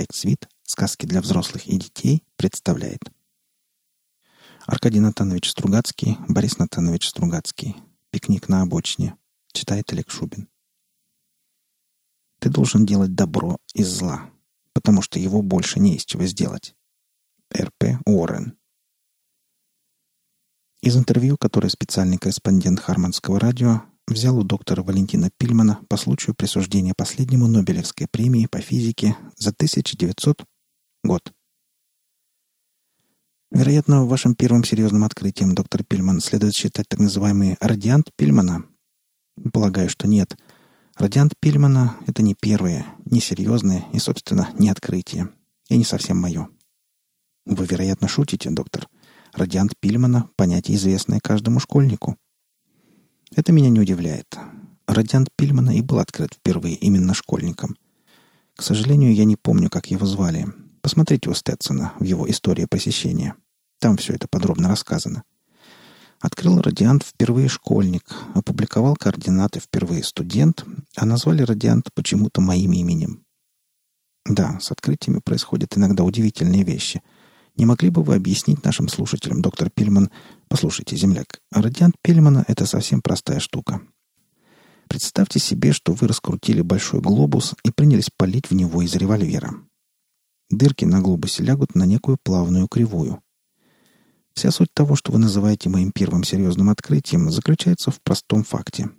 Проект «Свит. Сказки для взрослых и детей» представляет Аркадий Натанович Стругацкий, Борис Натанович Стругацкий. «Пикник на обочине». Читает Олег Шубин. Ты должен делать добро из зла, потому что его больше не из чего сделать. Р.П. Уоррен. Из интервью, которое специальный корреспондент Харманского радио взял у доктора Валентина Пильмана по случаю присуждения последнему Нобелевской премии по физике за 1900 год. Вероятно, вашим первым серьезным открытием, доктор Пильман, следует считать так называемый радиант Пильмана. Полагаю, что нет. Радиант Пильмана — это не первое, не серьезное и, собственно, не открытие. И не совсем мое. Вы, вероятно, шутите, доктор. Радиант Пильмана — понятие, известное каждому школьнику. Это меня не удивляет. Радиант Пильмана и был открыт впервые именно школьникам. К сожалению, я не помню, как его звали. Посмотрите у Стетсона в его «Истории посещения». Там все это подробно рассказано. Открыл радиант впервые школьник, опубликовал координаты впервые студент, а назвали радиант почему-то моим именем. Да, с открытиями происходят иногда удивительные вещи. Не могли бы вы объяснить нашим слушателям, доктор Пильман, послушайте, земляк, радиант Пильмана — это совсем простая штука. Представьте себе, что вы раскрутили большой глобус и принялись палить в него из револьвера. Дырки на глобусе лягут на некую плавную кривую. Вся суть того, что вы называете моим первым серьезным открытием, заключается в простом факте.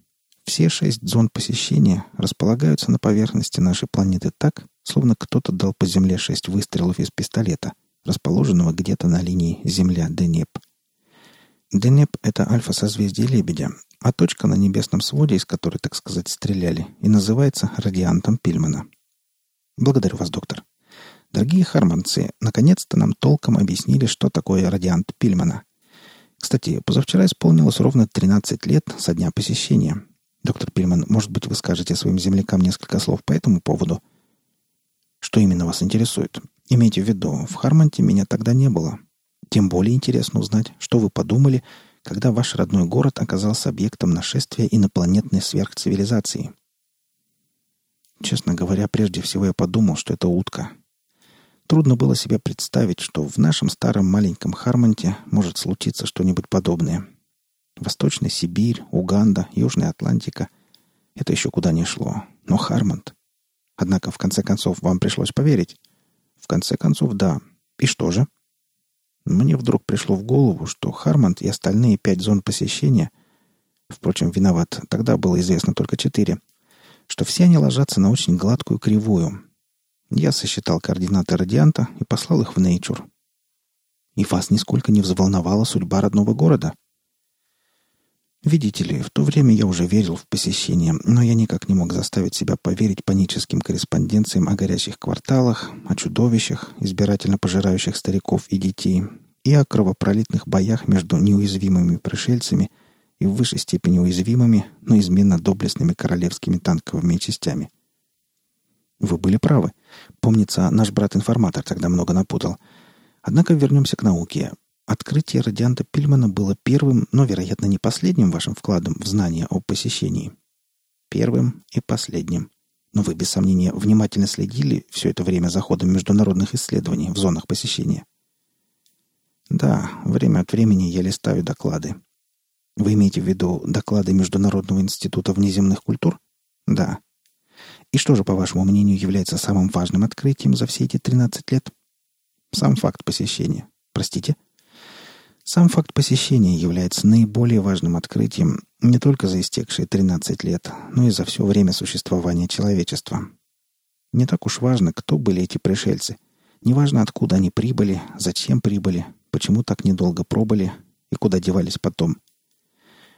Все шесть зон посещения располагаются на поверхности нашей планеты так, словно кто-то дал по Земле шесть выстрелов из пистолета, расположенного где-то на линии Земля-Денеп. Денеп — это альфа-созвездие Лебедя, а точка на небесном своде, из которой, так сказать, стреляли, и называется радиантом Пильмана. Благодарю вас, доктор. Дорогие харманцы, наконец-то нам толком объяснили, что такое радиант Пильмана. Кстати, позавчера исполнилось ровно 13 лет со дня посещения. Доктор Пильман, может быть, вы скажете своим землякам несколько слов по этому поводу? Что именно вас интересует? Имейте в виду, в Хармонте меня тогда не было. Тем более интересно узнать, что вы подумали, когда ваш родной город оказался объектом нашествия инопланетной сверхцивилизации. Честно говоря, прежде всего я подумал, что это утка, Трудно было себе представить, что в нашем старом маленьком Хармонте может случиться что-нибудь подобное. Восточная Сибирь, Уганда, Южная Атлантика — это еще куда не шло. Но Хармонт... Однако, в конце концов, вам пришлось поверить. В конце концов, да. И что же? Мне вдруг пришло в голову, что Хармонт и остальные пять зон посещения Впрочем, виноват. Тогда было известно только четыре. Что все они ложатся на очень гладкую кривую, я сосчитал координаты радианта и послал их в Nature. И вас нисколько не взволновала судьба родного города? Видите ли, в то время я уже верил в посещение, но я никак не мог заставить себя поверить паническим корреспонденциям о горящих кварталах, о чудовищах, избирательно пожирающих стариков и детей, и о кровопролитных боях между неуязвимыми пришельцами и в высшей степени уязвимыми, но изменно доблестными королевскими танковыми частями — вы были правы. Помнится, наш брат-информатор тогда много напутал. Однако вернемся к науке. Открытие радианта Пильмана было первым, но, вероятно, не последним вашим вкладом в знание о посещении. Первым и последним. Но вы, без сомнения, внимательно следили все это время за ходом международных исследований в зонах посещения. Да, время от времени я листаю доклады. Вы имеете в виду доклады Международного института внеземных культур? Да. И что же, по вашему мнению, является самым важным открытием за все эти 13 лет? Сам факт посещения. Простите? Сам факт посещения является наиболее важным открытием не только за истекшие 13 лет, но и за все время существования человечества. Не так уж важно, кто были эти пришельцы. Не важно, откуда они прибыли, зачем прибыли, почему так недолго пробыли и куда девались потом.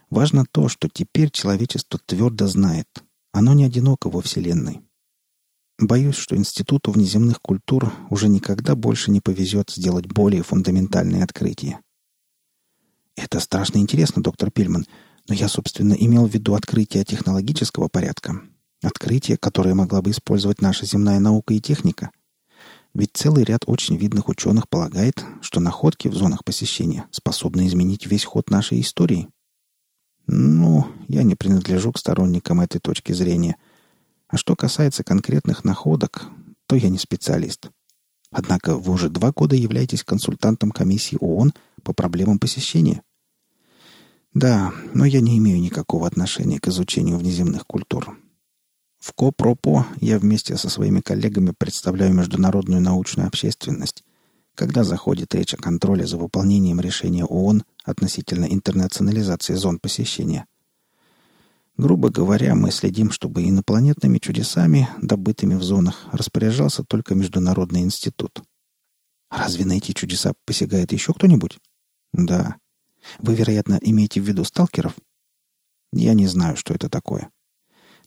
Важно то, что теперь человечество твердо знает – оно не одиноко во Вселенной. Боюсь, что Институту внеземных культур уже никогда больше не повезет сделать более фундаментальные открытия. Это страшно интересно, доктор Пильман, но я, собственно, имел в виду открытие технологического порядка. Открытие, которое могла бы использовать наша земная наука и техника. Ведь целый ряд очень видных ученых полагает, что находки в зонах посещения способны изменить весь ход нашей истории. Ну, я не принадлежу к сторонникам этой точки зрения. А что касается конкретных находок, что я не специалист. Однако вы уже два года являетесь консультантом комиссии ООН по проблемам посещения. Да, но я не имею никакого отношения к изучению внеземных культур. В КОПРОПО я вместе со своими коллегами представляю международную научную общественность, когда заходит речь о контроле за выполнением решения ООН относительно интернационализации зон посещения. Грубо говоря, мы следим, чтобы инопланетными чудесами, добытыми в зонах, распоряжался только Международный институт. Разве на эти чудеса посягает еще кто-нибудь? Да. Вы, вероятно, имеете в виду сталкеров? Я не знаю, что это такое.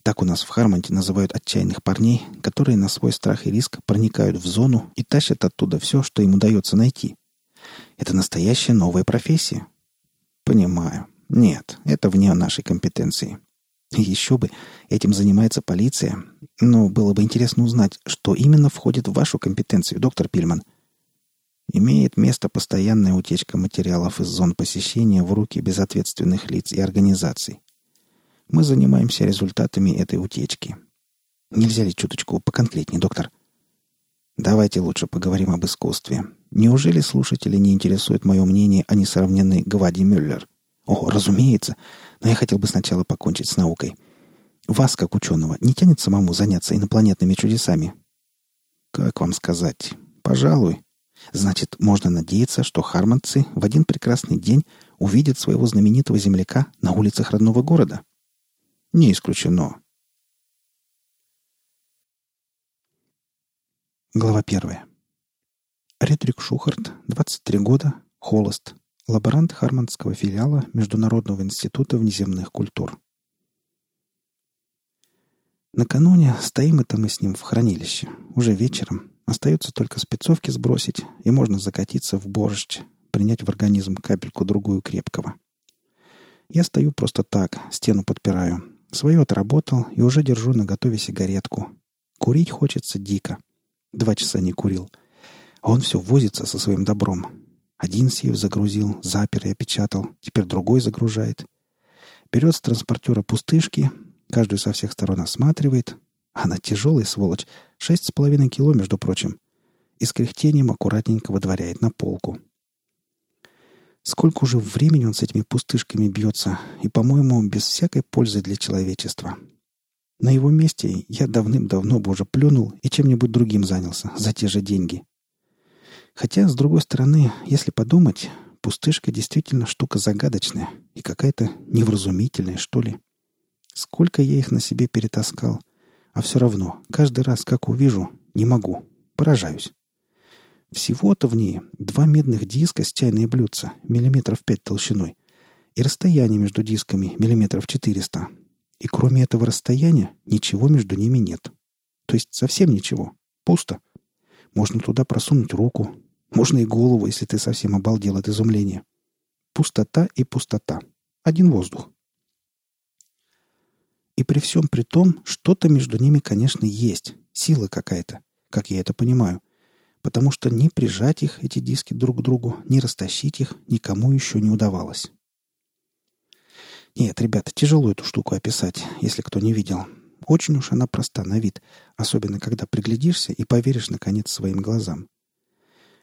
Так у нас в Хармонте называют отчаянных парней, которые на свой страх и риск проникают в зону и тащат оттуда все, что им удается найти. Это настоящая новая профессия. Понимаю. Нет, это вне нашей компетенции. Еще бы, этим занимается полиция. Но было бы интересно узнать, что именно входит в вашу компетенцию, доктор Пильман. Имеет место постоянная утечка материалов из зон посещения в руки безответственных лиц и организаций. Мы занимаемся результатами этой утечки. Нельзя ли чуточку поконкретнее, доктор? Давайте лучше поговорим об искусстве. Неужели слушатели не интересует мое мнение о несравненной Гвади Мюллер? О, разумеется. Но я хотел бы сначала покончить с наукой. Вас, как ученого, не тянет самому заняться инопланетными чудесами? Как вам сказать? Пожалуй. Значит, можно надеяться, что харманцы в один прекрасный день увидят своего знаменитого земляка на улицах родного города. Не исключено. Глава первая. Ретрик Шухарт, 23 года, холост, лаборант Харманского филиала Международного института внеземных культур. Накануне стоим это мы с ним в хранилище. Уже вечером. Остается только спецовки сбросить, и можно закатиться в борщ, принять в организм капельку-другую крепкого. Я стою просто так, стену подпираю. Свое отработал и уже держу на готове сигаретку. Курить хочется дико. Два часа не курил. А он все возится со своим добром. Один сейф загрузил, запер и опечатал, теперь другой загружает. Берет с транспортера пустышки, каждую со всех сторон осматривает. Она тяжелая, сволочь, шесть с половиной кило, между прочим. И с кряхтением аккуратненько выдворяет на полку. Сколько уже времени он с этими пустышками бьется, и, по-моему, без всякой пользы для человечества. На его месте я давным-давно бы уже плюнул и чем-нибудь другим занялся за те же деньги. Хотя, с другой стороны, если подумать, пустышка действительно штука загадочная и какая-то невразумительная, что ли. Сколько я их на себе перетаскал, а все равно, каждый раз, как увижу, не могу, поражаюсь. Всего-то в ней два медных диска с чайные блюдца, миллиметров пять толщиной, и расстояние между дисками миллиметров четыреста. И кроме этого расстояния ничего между ними нет. То есть совсем ничего. Пусто. Можно туда просунуть руку, можно и голову, если ты совсем обалдел от изумления. Пустота и пустота. Один воздух. И при всем при том, что-то между ними, конечно, есть. Сила какая-то, как я это понимаю. Потому что ни прижать их, эти диски, друг к другу, ни растащить их никому еще не удавалось. Нет, ребята, тяжело эту штуку описать, если кто не видел. Очень уж она проста на вид, особенно когда приглядишься и поверишь, наконец, своим глазам.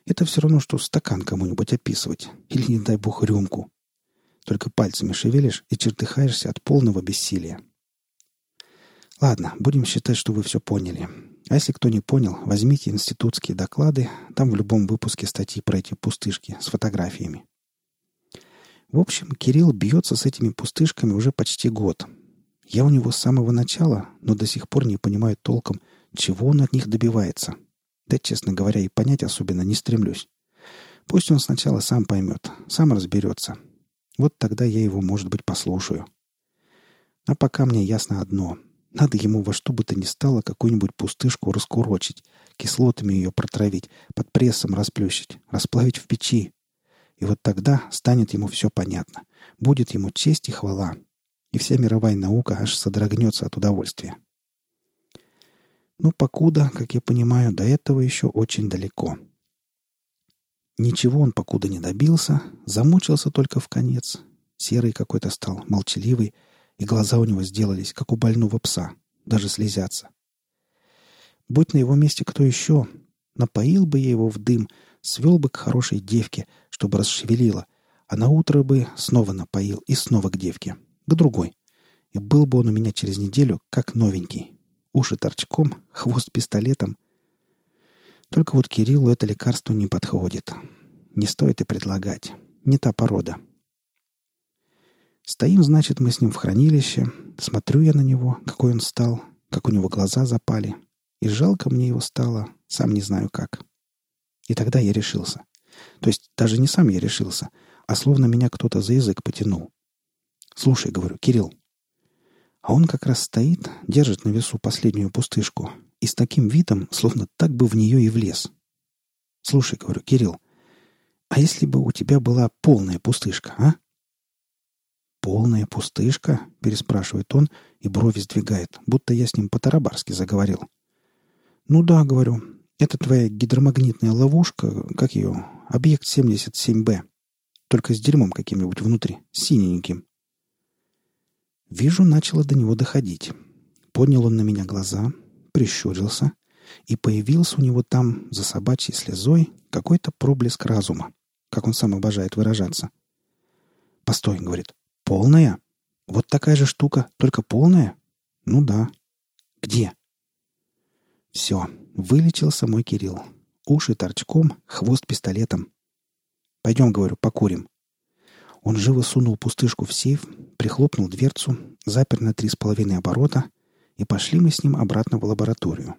Это все равно, что стакан кому-нибудь описывать. Или, не дай бог, рюмку. Только пальцами шевелишь и чертыхаешься от полного бессилия. Ладно, будем считать, что вы все поняли. А если кто не понял, возьмите институтские доклады, там в любом выпуске статьи про эти пустышки с фотографиями. В общем, Кирилл бьется с этими пустышками уже почти год. Я у него с самого начала, но до сих пор не понимаю толком, чего он от них добивается. Да, честно говоря, и понять особенно не стремлюсь. Пусть он сначала сам поймет, сам разберется. Вот тогда я его, может быть, послушаю. А пока мне ясно одно. Надо ему во что бы то ни стало какую-нибудь пустышку раскурочить, кислотами ее протравить, под прессом расплющить, расплавить в печи. И вот тогда станет ему все понятно. Будет ему честь и хвала. И вся мировая наука аж содрогнется от удовольствия. Но покуда, как я понимаю, до этого еще очень далеко. Ничего он покуда не добился, замучился только в конец. Серый какой-то стал, молчаливый, и глаза у него сделались, как у больного пса, даже слезятся. Будь на его месте кто еще, напоил бы я его в дым, свел бы к хорошей девке, чтобы расшевелила, а на утро бы снова напоил и снова к девке, к другой. И был бы он у меня через неделю как новенький. Уши торчком, хвост пистолетом. Только вот Кириллу это лекарство не подходит. Не стоит и предлагать. Не та порода. Стоим, значит, мы с ним в хранилище. Смотрю я на него, какой он стал, как у него глаза запали. И жалко мне его стало, сам не знаю как. И тогда я решился. То есть даже не сам я решился, а словно меня кто-то за язык потянул. «Слушай, — говорю, — Кирилл». А он как раз стоит, держит на весу последнюю пустышку и с таким видом, словно так бы в нее и влез. «Слушай, — говорю, — Кирилл, а если бы у тебя была полная пустышка, а?» «Полная пустышка?» — переспрашивает он и брови сдвигает, будто я с ним по-тарабарски заговорил. «Ну да, — говорю, — это твоя гидромагнитная ловушка, как ее, объект 77Б, только с дерьмом каким-нибудь внутри, синеньким». Вижу, начало до него доходить. Поднял он на меня глаза, прищурился, и появился у него там, за собачьей слезой, какой-то проблеск разума, как он сам обожает выражаться. «Постой», — говорит, Полная? Вот такая же штука, только полная? Ну да. Где? Все, вылечился мой Кирилл. Уши торчком, хвост пистолетом. Пойдем, говорю, покурим. Он живо сунул пустышку в сейф, прихлопнул дверцу, запер на три с половиной оборота, и пошли мы с ним обратно в лабораторию.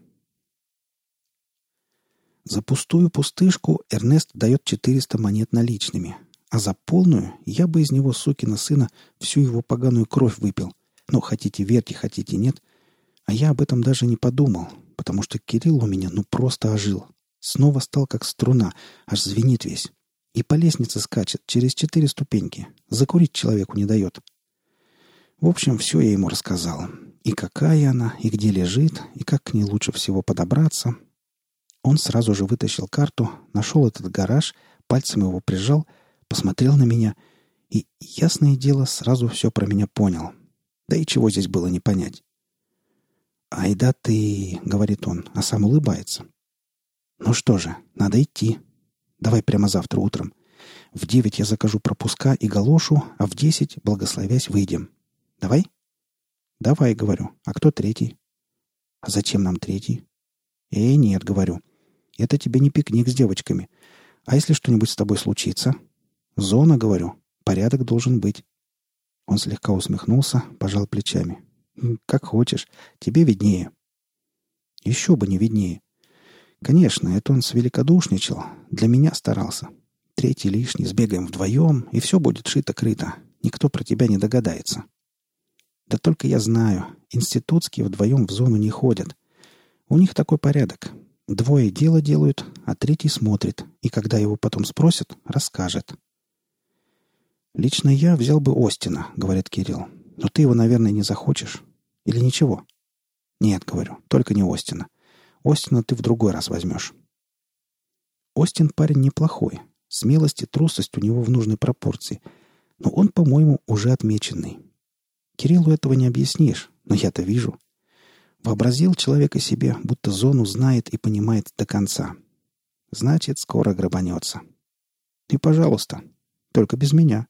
За пустую пустышку Эрнест дает 400 монет наличными, а за полную я бы из него, сукина сына, всю его поганую кровь выпил. Ну, хотите верьте, хотите нет. А я об этом даже не подумал, потому что Кирилл у меня ну просто ожил. Снова стал как струна, аж звенит весь. И по лестнице скачет через четыре ступеньки. Закурить человеку не дает. В общем, все я ему рассказал. И какая она, и где лежит, и как к ней лучше всего подобраться. Он сразу же вытащил карту, нашел этот гараж, пальцем его прижал — посмотрел на меня и, ясное дело, сразу все про меня понял. Да и чего здесь было не понять. «Ай да ты!» — говорит он, а сам улыбается. «Ну что же, надо идти. Давай прямо завтра утром. В девять я закажу пропуска и галошу, а в десять, благословясь, выйдем. Давай?» «Давай», — говорю. «А кто третий?» «А зачем нам третий?» «Эй, нет», — говорю. «Это тебе не пикник с девочками. А если что-нибудь с тобой случится?» «Зона, говорю. Порядок должен быть». Он слегка усмехнулся, пожал плечами. «Как хочешь. Тебе виднее». «Еще бы не виднее». «Конечно, это он свеликодушничал. Для меня старался. Третий лишний, сбегаем вдвоем, и все будет шито-крыто. Никто про тебя не догадается». «Да только я знаю. Институтские вдвоем в зону не ходят. У них такой порядок. Двое дело делают, а третий смотрит, и когда его потом спросят, расскажет. «Лично я взял бы Остина», — говорит Кирилл. «Но ты его, наверное, не захочешь. Или ничего?» «Нет», — говорю, — «только не Остина. Остина ты в другой раз возьмешь». Остин парень неплохой. Смелость и трусость у него в нужной пропорции. Но он, по-моему, уже отмеченный. Кириллу этого не объяснишь, но я-то вижу. Вообразил человека себе, будто зону знает и понимает до конца. Значит, скоро грабанется. И, пожалуйста, только без меня.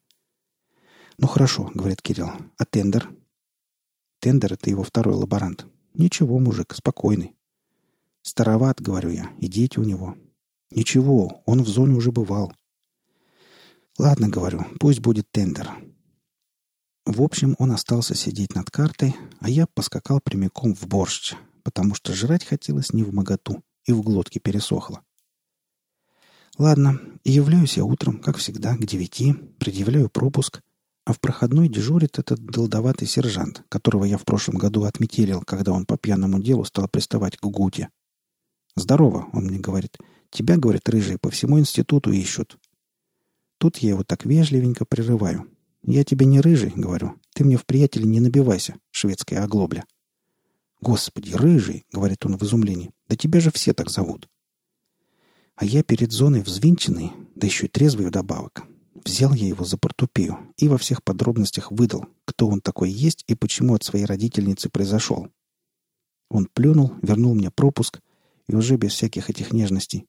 «Ну хорошо», — говорит Кирилл. «А тендер?» «Тендер — это его второй лаборант. Ничего, мужик, спокойный». «Староват», — говорю я, — «и дети у него». «Ничего, он в зоне уже бывал». «Ладно», — говорю, — «пусть будет тендер». В общем, он остался сидеть над картой, а я поскакал прямиком в борщ, потому что жрать хотелось не в моготу, и в глотке пересохло. Ладно, являюсь я утром, как всегда, к девяти, предъявляю пропуск — а в проходной дежурит этот долдоватый сержант, которого я в прошлом году отметелил, когда он по пьяному делу стал приставать к Гуте. «Здорово», — он мне говорит. «Тебя, — говорит, — рыжие по всему институту ищут». Тут я его так вежливенько прерываю. «Я тебе не рыжий», — говорю. «Ты мне в приятеле не набивайся, шведская оглобля». «Господи, рыжий!» — говорит он в изумлении. «Да тебя же все так зовут». А я перед зоной взвинченный, да еще и трезвый вдобавок. Взял я его за портупею и во всех подробностях выдал, кто он такой есть и почему от своей родительницы произошел. Он плюнул, вернул мне пропуск и уже без всяких этих нежностей.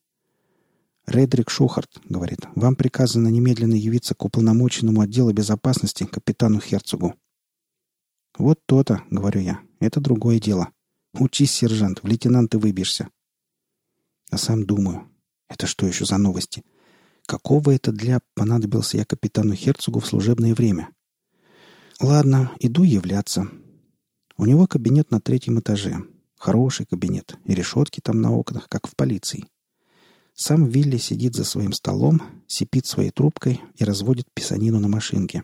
«Редрик Шухарт», — говорит, — «вам приказано немедленно явиться к уполномоченному отделу безопасности капитану Херцогу». «Вот то-то», — говорю я, — «это другое дело. Учись, сержант, в лейтенанты выбьешься». А сам думаю, это что еще за новости? Какого это для понадобился я капитану Херцогу в служебное время? Ладно, иду являться. У него кабинет на третьем этаже. Хороший кабинет, и решетки там на окнах, как в полиции. Сам Вилли сидит за своим столом, сипит своей трубкой и разводит писанину на машинке.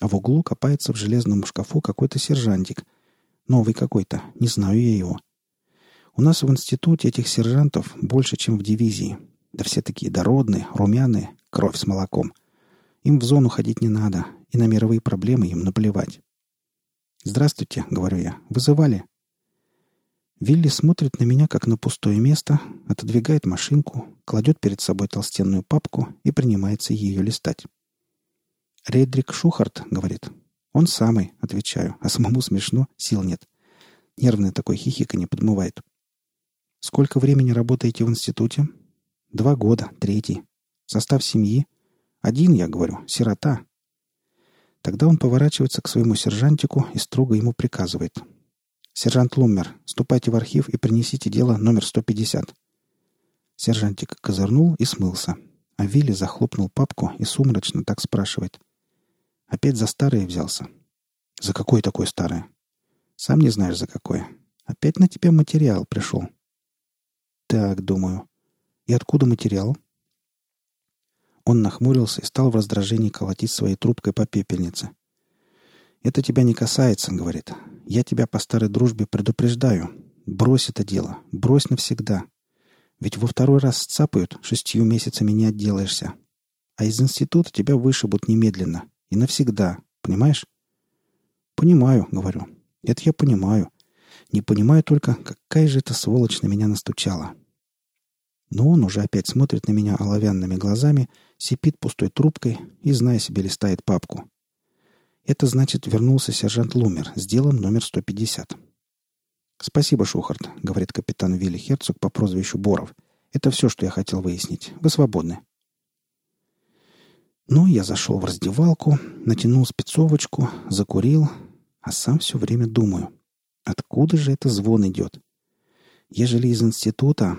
А в углу копается в железном шкафу какой-то сержантик. Новый какой-то, не знаю я его. У нас в институте этих сержантов больше, чем в дивизии. Да все такие дородные, румяные, кровь с молоком. Им в зону ходить не надо, и на мировые проблемы им наплевать. «Здравствуйте», — говорю я. «Вызывали?» Вилли смотрит на меня, как на пустое место, отодвигает машинку, кладет перед собой толстенную папку и принимается ее листать. «Редрик Шухарт», — говорит. «Он самый», — отвечаю, а самому смешно, сил нет. Нервное такое хихиканье подмывает. «Сколько времени работаете в институте?» «Два года, третий. Состав семьи?» «Один, я говорю, сирота». Тогда он поворачивается к своему сержантику и строго ему приказывает. «Сержант Луммер, ступайте в архив и принесите дело номер 150». Сержантик козырнул и смылся, а Вилли захлопнул папку и сумрачно так спрашивает. «Опять за старое взялся?» «За какое такое старое?» «Сам не знаешь, за какое. Опять на тебя материал пришел». «Так, думаю. И откуда материал?» Он нахмурился и стал в раздражении колотить своей трубкой по пепельнице. «Это тебя не касается», — говорит. «Я тебя по старой дружбе предупреждаю. Брось это дело. Брось навсегда. Ведь во второй раз сцапают, шестью месяцами не отделаешься. А из института тебя вышибут немедленно. И навсегда. Понимаешь?» «Понимаю», — говорю. «Это я понимаю. Не понимаю только, какая же эта сволочь на меня настучала». Но он уже опять смотрит на меня оловянными глазами, сипит пустой трубкой и, зная себе, листает папку. Это значит, вернулся сержант Лумер с делом номер 150. «Спасибо, Шухарт», — говорит капитан Вилли Херцог по прозвищу Боров. «Это все, что я хотел выяснить. Вы свободны». Ну, я зашел в раздевалку, натянул спецовочку, закурил, а сам все время думаю, откуда же это звон идет? Ежели из института,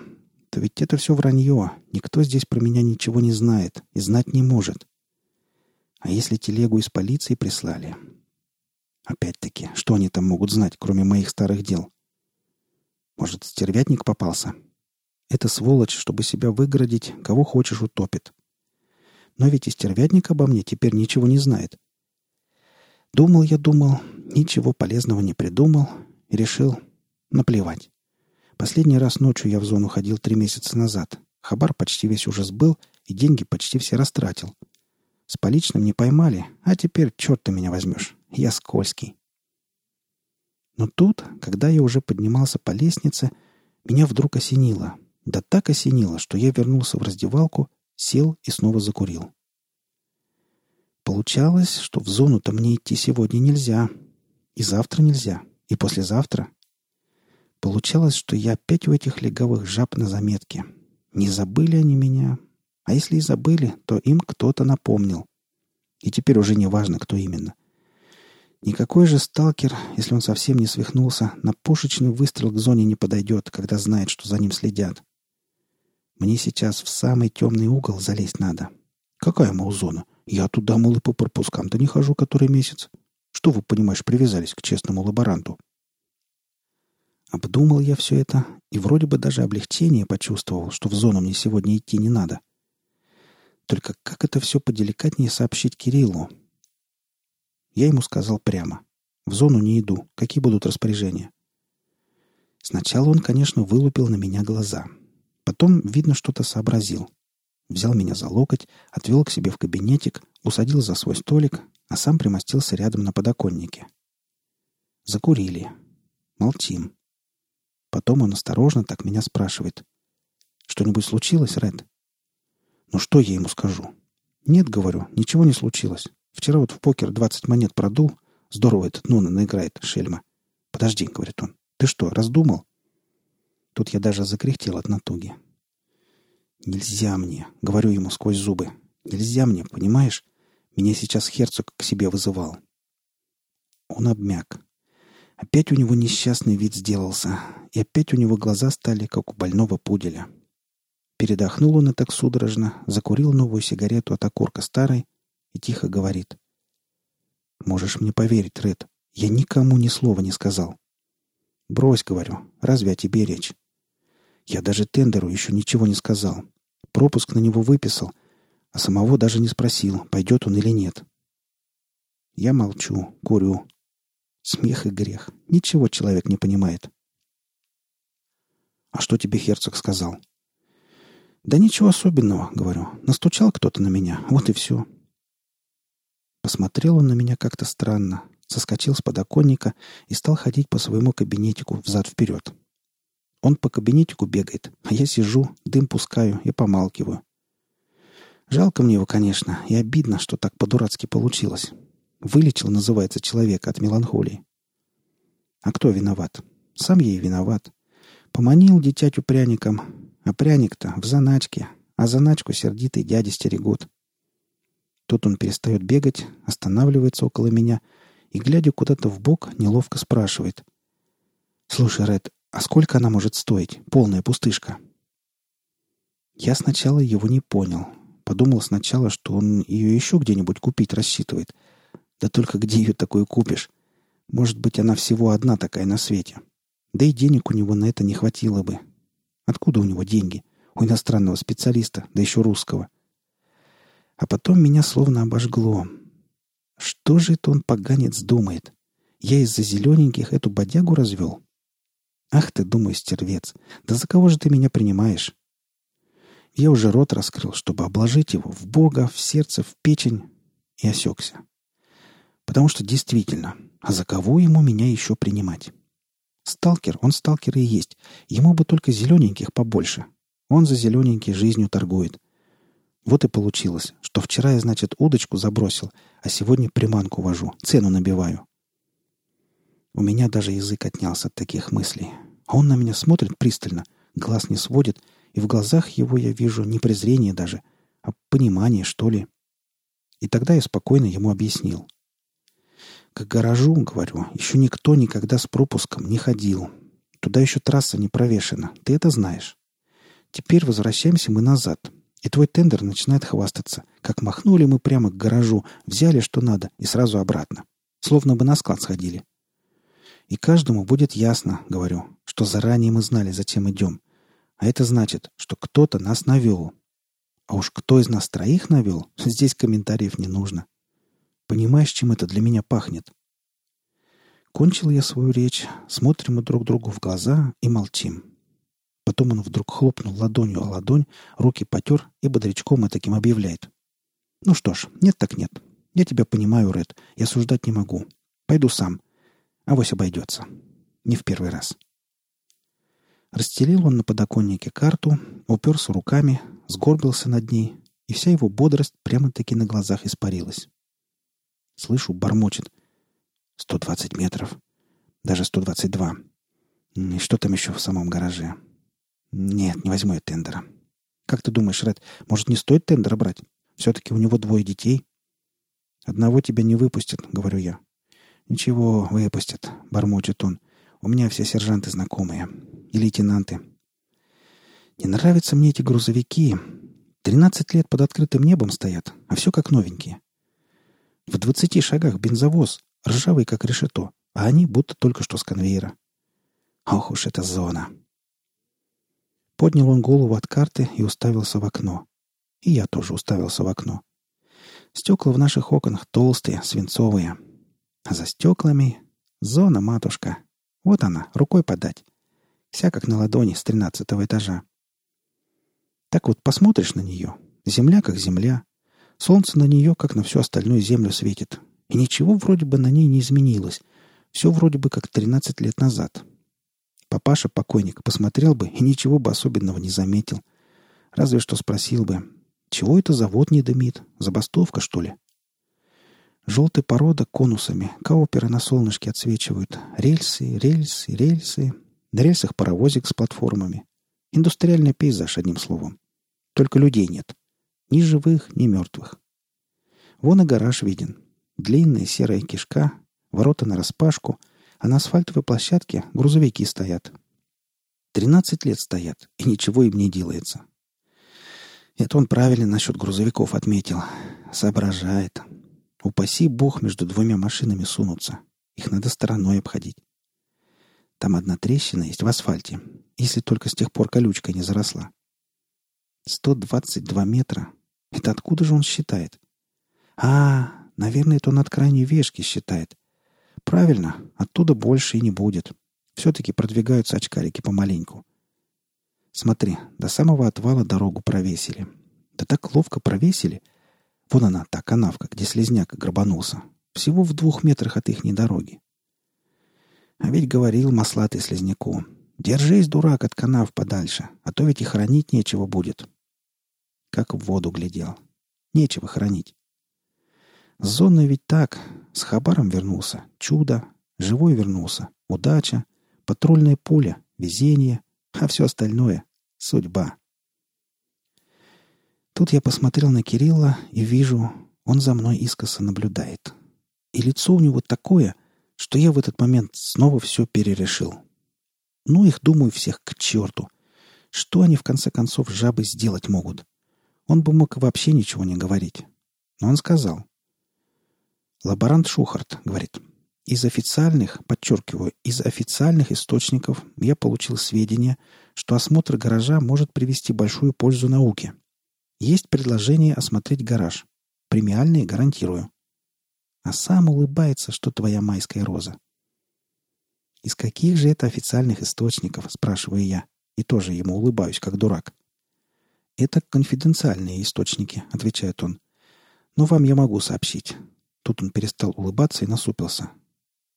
то ведь это все вранье. Никто здесь про меня ничего не знает и знать не может. А если телегу из полиции прислали? Опять-таки, что они там могут знать, кроме моих старых дел? Может, стервятник попался? Это сволочь, чтобы себя выгородить, кого хочешь утопит. Но ведь и стервятник обо мне теперь ничего не знает. Думал я, думал, ничего полезного не придумал и решил наплевать. Последний раз ночью я в зону ходил три месяца назад. Хабар почти весь уже сбыл, и деньги почти все растратил. С поличным не поймали, а теперь черт ты меня возьмешь. Я скользкий. Но тут, когда я уже поднимался по лестнице, меня вдруг осенило. Да так осенило, что я вернулся в раздевалку, сел и снова закурил. Получалось, что в зону-то мне идти сегодня нельзя. И завтра нельзя. И послезавтра. Получалось, что я опять у этих легавых жаб на заметке. Не забыли они меня. А если и забыли, то им кто-то напомнил. И теперь уже не важно, кто именно. Никакой же сталкер, если он совсем не свихнулся, на пушечный выстрел к зоне не подойдет, когда знает, что за ним следят. Мне сейчас в самый темный угол залезть надо. Какая, мол, зона? Я туда, мол, и по пропускам-то не хожу который месяц. Что вы, понимаешь, привязались к честному лаборанту? Обдумал я все это и вроде бы даже облегчение почувствовал, что в зону мне сегодня идти не надо. Только как это все поделикатнее сообщить Кириллу? Я ему сказал прямо. В зону не иду. Какие будут распоряжения? Сначала он, конечно, вылупил на меня глаза. Потом, видно, что-то сообразил. Взял меня за локоть, отвел к себе в кабинетик, усадил за свой столик, а сам примостился рядом на подоконнике. Закурили. Молчим. Потом он осторожно так меня спрашивает. «Что-нибудь случилось, Ред?» «Ну что я ему скажу?» «Нет, — говорю, — ничего не случилось. Вчера вот в покер двадцать монет продул. Здорово этот Нуна наиграет, шельма». «Подожди», — говорит он. «Ты что, раздумал?» Тут я даже закряхтел от натуги. «Нельзя мне», — говорю ему сквозь зубы. «Нельзя мне, понимаешь? Меня сейчас Херцог к себе вызывал». Он обмяк. Опять у него несчастный вид сделался, и опять у него глаза стали, как у больного пуделя. Передохнул он и так судорожно, закурил новую сигарету от окурка старой и тихо говорит. «Можешь мне поверить, Ред, я никому ни слова не сказал». «Брось, — говорю, — разве о тебе речь?» Я даже тендеру еще ничего не сказал. Пропуск на него выписал, а самого даже не спросил, пойдет он или нет. Я молчу, курю, Смех и грех. Ничего человек не понимает. «А что тебе Херцог сказал?» «Да ничего особенного», — говорю. «Настучал кто-то на меня. Вот и все». Посмотрел он на меня как-то странно, соскочил с подоконника и стал ходить по своему кабинетику взад-вперед. Он по кабинетику бегает, а я сижу, дым пускаю и помалкиваю. Жалко мне его, конечно, и обидно, что так по-дурацки получилось. Вылечил, называется, человека от меланхолии. А кто виноват? Сам ей виноват. Поманил дитятю пряником, а пряник-то в заначке, а заначку сердитый дядя стерегут. Тут он перестает бегать, останавливается около меня и, глядя куда-то в бок, неловко спрашивает. «Слушай, Ред, а сколько она может стоить? Полная пустышка?» Я сначала его не понял. Подумал сначала, что он ее еще где-нибудь купить рассчитывает — да только где ее такую купишь? Может быть, она всего одна такая на свете. Да и денег у него на это не хватило бы. Откуда у него деньги? У иностранного специалиста, да еще русского. А потом меня словно обожгло. Что же это он, поганец, думает? Я из-за зелененьких эту бодягу развел? Ах ты, думаю, стервец, да за кого же ты меня принимаешь? Я уже рот раскрыл, чтобы обложить его в Бога, в сердце, в печень, и осекся. Потому что действительно, а за кого ему меня еще принимать? Сталкер, он сталкер и есть. Ему бы только зелененьких побольше. Он за зелененькие жизнью торгует. Вот и получилось, что вчера я, значит, удочку забросил, а сегодня приманку вожу, цену набиваю. У меня даже язык отнялся от таких мыслей. А он на меня смотрит пристально, глаз не сводит, и в глазах его я вижу не презрение даже, а понимание, что ли. И тогда я спокойно ему объяснил. К гаражу, говорю, еще никто никогда с пропуском не ходил. Туда еще трасса не провешена. Ты это знаешь. Теперь возвращаемся мы назад. И твой тендер начинает хвастаться. Как махнули мы прямо к гаражу, взяли что надо и сразу обратно. Словно бы на склад сходили. И каждому будет ясно, говорю, что заранее мы знали, зачем идем. А это значит, что кто-то нас навел. А уж кто из нас троих навел, здесь комментариев не нужно. Понимаешь, чем это для меня пахнет?» Кончил я свою речь, смотрим мы друг другу в глаза и молчим. Потом он вдруг хлопнул ладонью о ладонь, руки потер и бодрячком и таким объявляет. «Ну что ж, нет так нет. Я тебя понимаю, Ред. Я суждать не могу. Пойду сам. Авось обойдется. Не в первый раз». Расстелил он на подоконнике карту, уперся руками, сгорбился над ней, и вся его бодрость прямо-таки на глазах испарилась. Слышу, бормочет. Сто двадцать метров. Даже сто двадцать два. И что там еще в самом гараже? Нет, не возьму я тендера. Как ты думаешь, Ред, может, не стоит тендера брать? Все-таки у него двое детей. Одного тебя не выпустят, говорю я. Ничего, выпустят, бормочет он. У меня все сержанты знакомые. И лейтенанты. Не нравятся мне эти грузовики. Тринадцать лет под открытым небом стоят, а все как новенькие. В двадцати шагах бензовоз, ржавый как решето, а они будто только что с конвейера. Ох уж эта зона! Поднял он голову от карты и уставился в окно. И я тоже уставился в окно. Стекла в наших окнах толстые, свинцовые. А за стеклами зона, матушка. Вот она, рукой подать. Вся как на ладони с тринадцатого этажа. Так вот посмотришь на нее. Земля как земля. Солнце на нее, как на всю остальную землю, светит. И ничего вроде бы на ней не изменилось. Все вроде бы как 13 лет назад. Папаша, покойник, посмотрел бы и ничего бы особенного не заметил. Разве что спросил бы, чего это завод не дымит? Забастовка, что ли? Желтая порода конусами, кауперы на солнышке отсвечивают. Рельсы, рельсы, рельсы. На рельсах паровозик с платформами. Индустриальный пейзаж, одним словом. Только людей нет. Ни живых, ни мертвых. Вон и гараж виден. Длинная серая кишка, ворота нараспашку, а на асфальтовой площадке грузовики стоят. Тринадцать лет стоят, и ничего им не делается. Это он правильно насчет грузовиков отметил. Соображает. Упаси бог между двумя машинами сунуться. Их надо стороной обходить. Там одна трещина есть в асфальте, если только с тех пор колючка не заросла. 122 метра. Это откуда же он считает? А, наверное, это он от крайней вешки считает. Правильно, оттуда больше и не будет. Все-таки продвигаются очкарики помаленьку. Смотри, до самого отвала дорогу провесили. Да так ловко провесили. Вон она, та канавка, где слезняк грабанулся. Всего в двух метрах от ихней дороги. А ведь говорил маслатый слезняку. Держись, дурак, от канав подальше, а то ведь и хранить нечего будет. Как в воду глядел. Нечего хранить. С ведь так. С хабаром вернулся. Чудо. Живой вернулся. Удача. Патрульное пуля. Везение. А все остальное — судьба. Тут я посмотрел на Кирилла и вижу, он за мной искоса наблюдает. И лицо у него такое, что я в этот момент снова все перерешил. Ну, их, думаю, всех к черту. Что они, в конце концов, жабы сделать могут? Он бы мог вообще ничего не говорить. Но он сказал. Лаборант Шухарт говорит, из официальных, подчеркиваю, из официальных источников я получил сведения, что осмотр гаража может привести большую пользу науке. Есть предложение осмотреть гараж. Премиальные гарантирую. А сам улыбается, что твоя майская роза. «Из каких же это официальных источников?» – спрашиваю я. И тоже ему улыбаюсь, как дурак. «Это конфиденциальные источники», — отвечает он. «Но вам я могу сообщить». Тут он перестал улыбаться и насупился.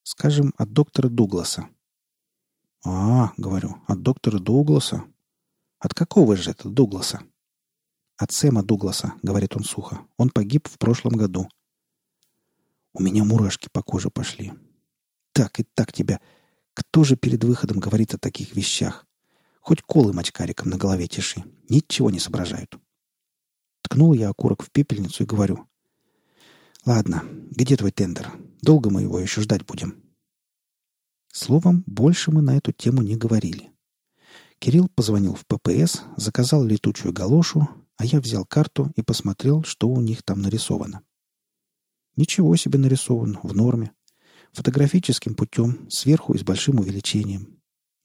«Скажем, от доктора Дугласа». «А, — говорю, — от доктора Дугласа? От какого же это Дугласа?» «От Сэма Дугласа», — говорит он сухо. «Он погиб в прошлом году». У меня мурашки по коже пошли. «Так и так тебя. Кто же перед выходом говорит о таких вещах? Хоть колы мочкариком на голове тиши. Ничего не соображают. Ткнул я окурок в пепельницу и говорю. «Ладно, где твой тендер? Долго мы его еще ждать будем?» Словом, больше мы на эту тему не говорили. Кирилл позвонил в ППС, заказал летучую галошу, а я взял карту и посмотрел, что у них там нарисовано. Ничего себе нарисовано, в норме. Фотографическим путем, сверху и с большим увеличением.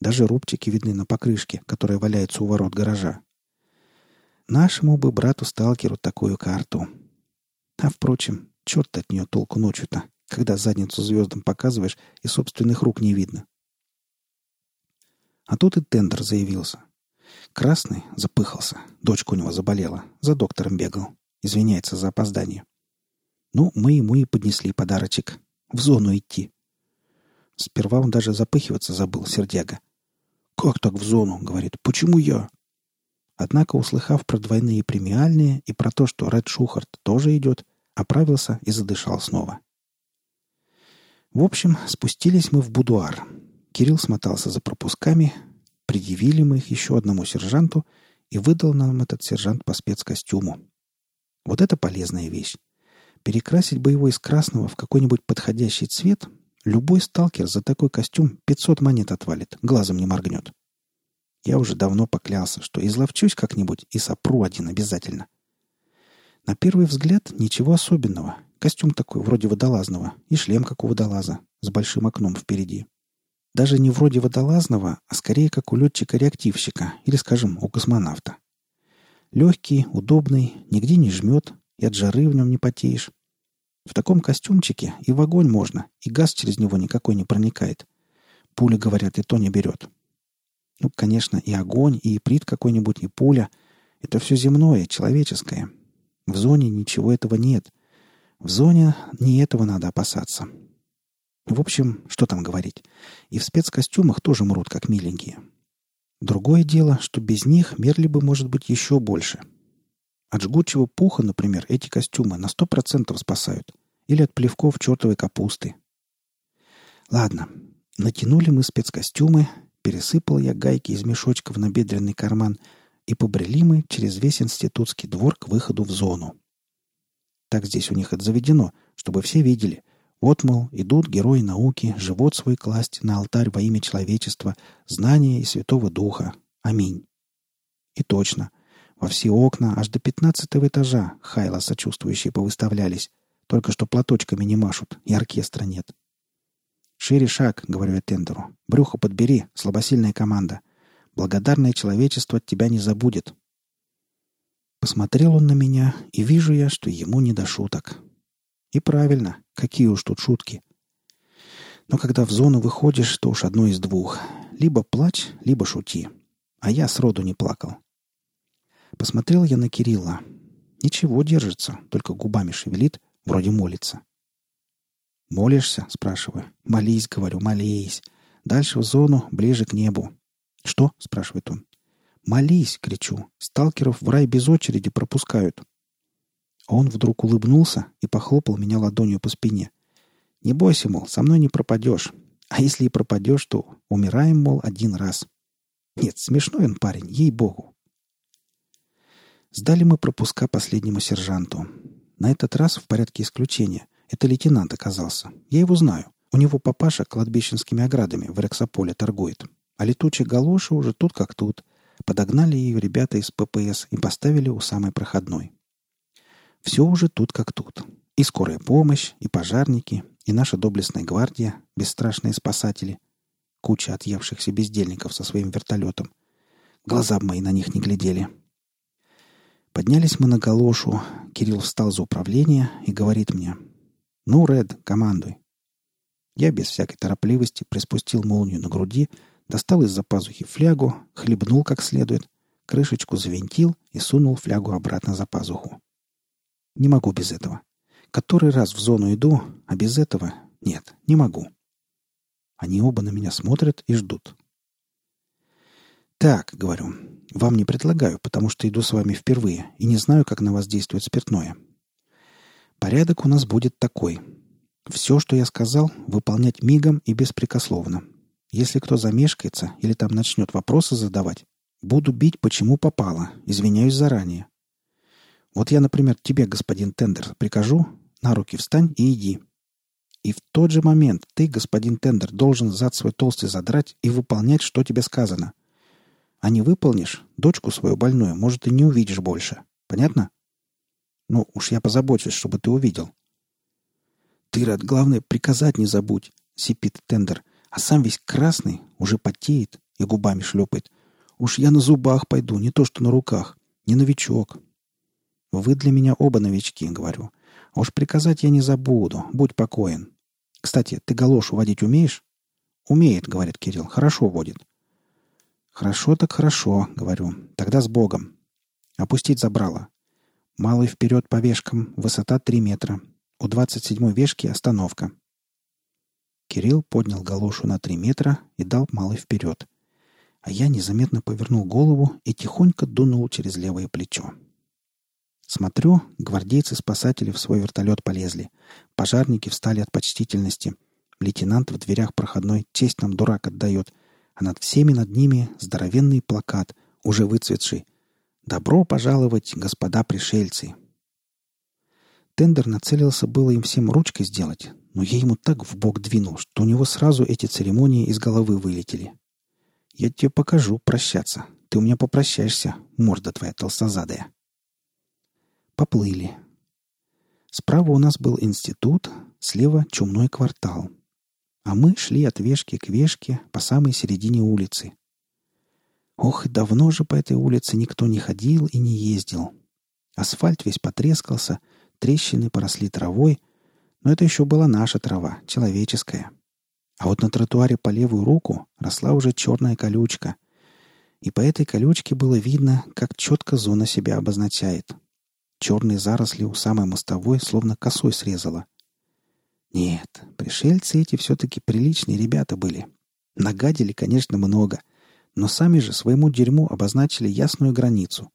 Даже рубчики видны на покрышке, которая валяется у ворот гаража. Нашему бы брату-сталкеру такую карту. А, впрочем, черт от нее толку ночью-то, когда задницу звездам показываешь и собственных рук не видно. А тут и тендер заявился. Красный запыхался. Дочка у него заболела. За доктором бегал. Извиняется за опоздание. Ну, мы ему и поднесли подарочек. В зону идти. Сперва он даже запыхиваться забыл, сердяга. «Как так в зону?» — говорит. «Почему я?» Однако, услыхав про двойные премиальные и про то, что Ред Шухарт тоже идет, оправился и задышал снова. В общем, спустились мы в будуар. Кирилл смотался за пропусками, предъявили мы их еще одному сержанту, и выдал нам этот сержант по спецкостюму. Вот это полезная вещь. Перекрасить боевой из красного в какой-нибудь подходящий цвет Любой сталкер за такой костюм 500 монет отвалит, глазом не моргнет. Я уже давно поклялся, что изловчусь как-нибудь и сопру один обязательно. На первый взгляд ничего особенного. Костюм такой, вроде водолазного, и шлем, как у водолаза, с большим окном впереди. Даже не вроде водолазного, а скорее как у летчика-реактивщика или, скажем, у космонавта. Легкий, удобный, нигде не жмет, и от жары в нем не потеешь. В таком костюмчике и в огонь можно, и газ через него никакой не проникает. Пуля, говорят, и то не берет. Ну, конечно, и огонь, и иприт какой-нибудь, и пуля — это все земное, человеческое. В зоне ничего этого нет. В зоне не этого надо опасаться. В общем, что там говорить. И в спецкостюмах тоже мрут, как миленькие. Другое дело, что без них мерли бы, может быть, еще больше — от жгучего пуха, например, эти костюмы на сто процентов спасают. Или от плевков чертовой капусты. Ладно, натянули мы спецкостюмы, пересыпал я гайки из мешочка в набедренный карман, и побрели мы через весь институтский двор к выходу в зону. Так здесь у них это заведено, чтобы все видели. Вот, мол, идут герои науки, живот свой класть на алтарь во имя человечества, знания и Святого Духа. Аминь. И точно. Во все окна аж до пятнадцатого этажа хайла сочувствующие повыставлялись. Только что платочками не машут, и оркестра нет. «Шире шаг», — говорю я тендеру. «Брюхо подбери, слабосильная команда. Благодарное человечество тебя не забудет». Посмотрел он на меня, и вижу я, что ему не до шуток. И правильно, какие уж тут шутки. Но когда в зону выходишь, то уж одно из двух. Либо плачь, либо шути. А я сроду не плакал. Посмотрел я на Кирилла. Ничего держится, только губами шевелит, вроде молится. «Молишься?» — спрашиваю. «Молись», — говорю, «молись». Дальше в зону, ближе к небу. «Что?» — спрашивает он. «Молись!» — кричу. «Сталкеров в рай без очереди пропускают». Он вдруг улыбнулся и похлопал меня ладонью по спине. «Не бойся, мол, со мной не пропадешь. А если и пропадешь, то умираем, мол, один раз». Нет, смешной он парень, ей-богу. Сдали мы пропуска последнему сержанту. На этот раз в порядке исключения. Это лейтенант оказался. Я его знаю. У него папаша кладбищенскими оградами в Рексополе торгует. А летучая галоша уже тут как тут. Подогнали ее ребята из ППС и поставили у самой проходной. Все уже тут как тут. И скорая помощь, и пожарники, и наша доблестная гвардия, бесстрашные спасатели, куча отъевшихся бездельников со своим вертолетом. Глаза мои на них не глядели. Поднялись мы на галошу. Кирилл встал за управление и говорит мне. «Ну, Ред, командуй». Я без всякой торопливости приспустил молнию на груди, достал из-за пазухи флягу, хлебнул как следует, крышечку завинтил и сунул флягу обратно за пазуху. Не могу без этого. Который раз в зону иду, а без этого нет, не могу. Они оба на меня смотрят и ждут. «Так», — говорю, — «вам не предлагаю, потому что иду с вами впервые и не знаю, как на вас действует спиртное. Порядок у нас будет такой. Все, что я сказал, выполнять мигом и беспрекословно. Если кто замешкается или там начнет вопросы задавать, буду бить, почему попало, извиняюсь заранее. Вот я, например, тебе, господин Тендер, прикажу, на руки встань и иди. И в тот же момент ты, господин Тендер, должен зад свой толстый задрать и выполнять, что тебе сказано. А не выполнишь, дочку свою больную, может, и не увидишь больше. Понятно? Ну, уж я позабочусь, чтобы ты увидел. Ты, рад, главное, приказать не забудь, сипит Тендер, а сам весь красный, уже потеет и губами шлепает. Уж я на зубах пойду, не то что на руках. Не новичок. Вы для меня оба новички, говорю. А уж приказать я не забуду, будь покоен. Кстати, ты галошу водить умеешь? Умеет, говорит Кирилл. Хорошо водит. Хорошо так хорошо, говорю. Тогда с Богом. Опустить забрало. Малый вперед по вешкам, высота три метра. У двадцать седьмой вешки остановка. Кирилл поднял галошу на три метра и дал малый вперед. А я незаметно повернул голову и тихонько дунул через левое плечо. Смотрю, гвардейцы-спасатели в свой вертолет полезли. Пожарники встали от почтительности. Лейтенант в дверях проходной честь нам дурак отдает. А над всеми над ними здоровенный плакат, уже выцветший. «Добро пожаловать, господа пришельцы!» Тендер нацелился было им всем ручкой сделать, но я ему так в бок двинул, что у него сразу эти церемонии из головы вылетели. «Я тебе покажу прощаться. Ты у меня попрощаешься, морда твоя толстозадая». Поплыли. Справа у нас был институт, слева чумной квартал. А мы шли от вешки к вешке по самой середине улицы. Ох, давно же по этой улице никто не ходил и не ездил. Асфальт весь потрескался, трещины поросли травой, но это еще была наша трава, человеческая. А вот на тротуаре по левую руку росла уже черная колючка. И по этой колючке было видно, как четко зона себя обозначает — Черные заросли у самой мостовой словно косой срезала. Нет, пришельцы эти все-таки приличные ребята были. Нагадили, конечно, много, но сами же своему дерьму обозначили ясную границу.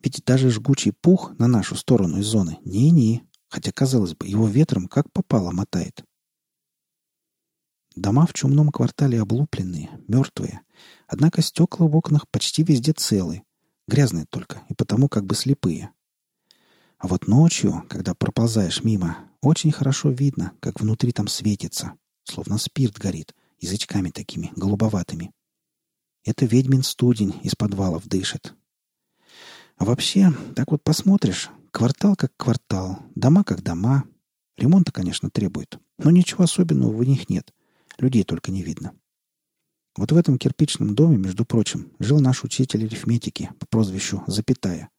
Ведь даже жгучий пух на нашу сторону из зоны не-не, хотя, казалось бы, его ветром как попало мотает. Дома в чумном квартале облупленные, мертвые. Однако стекла в окнах почти везде целы. Грязные только, и потому как бы слепые. А вот ночью, когда проползаешь мимо, очень хорошо видно, как внутри там светится, словно спирт горит, язычками такими, голубоватыми. Это ведьмин студень из подвалов дышит. А вообще, так вот посмотришь, квартал как квартал, дома как дома. Ремонта, конечно, требует, но ничего особенного в них нет. Людей только не видно. Вот в этом кирпичном доме, между прочим, жил наш учитель арифметики по прозвищу Запятая.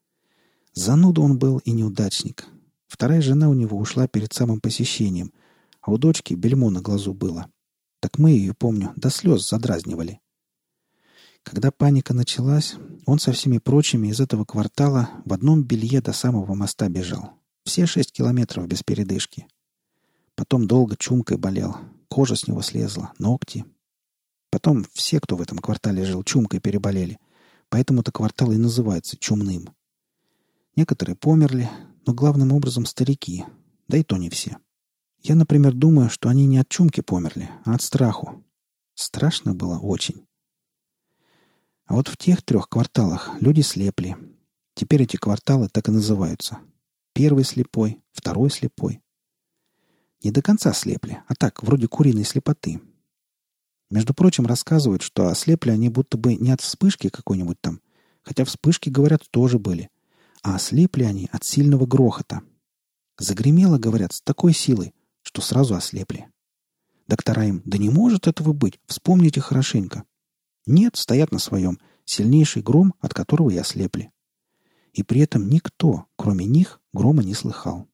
Зануда он был и неудачник. Вторая жена у него ушла перед самым посещением, а у дочки бельмо на глазу было. Так мы ее, помню, до слез задразнивали. Когда паника началась, он со всеми прочими из этого квартала в одном белье до самого моста бежал. Все шесть километров без передышки. Потом долго чумкой болел. Кожа с него слезла, ногти. Потом все, кто в этом квартале жил, чумкой переболели. Поэтому-то квартал и называется чумным. Некоторые померли, но главным образом старики. Да и то не все. Я, например, думаю, что они не от чумки померли, а от страху. Страшно было очень. А вот в тех трех кварталах люди слепли. Теперь эти кварталы так и называются. Первый слепой, второй слепой. Не до конца слепли, а так, вроде куриной слепоты. Между прочим, рассказывают, что ослепли они будто бы не от вспышки какой-нибудь там, хотя вспышки, говорят, тоже были, а ослепли они от сильного грохота. Загремело, говорят, с такой силой, что сразу ослепли. Доктора им, да не может этого быть, вспомните хорошенько. Нет, стоят на своем. Сильнейший гром, от которого и ослепли. И при этом никто, кроме них, грома не слыхал.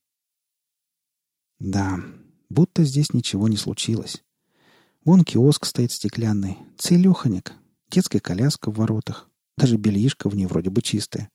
Да, будто здесь ничего не случилось. Вон киоск стоит стеклянный, целеханик, детская коляска в воротах, даже бельишко в ней вроде бы чистое.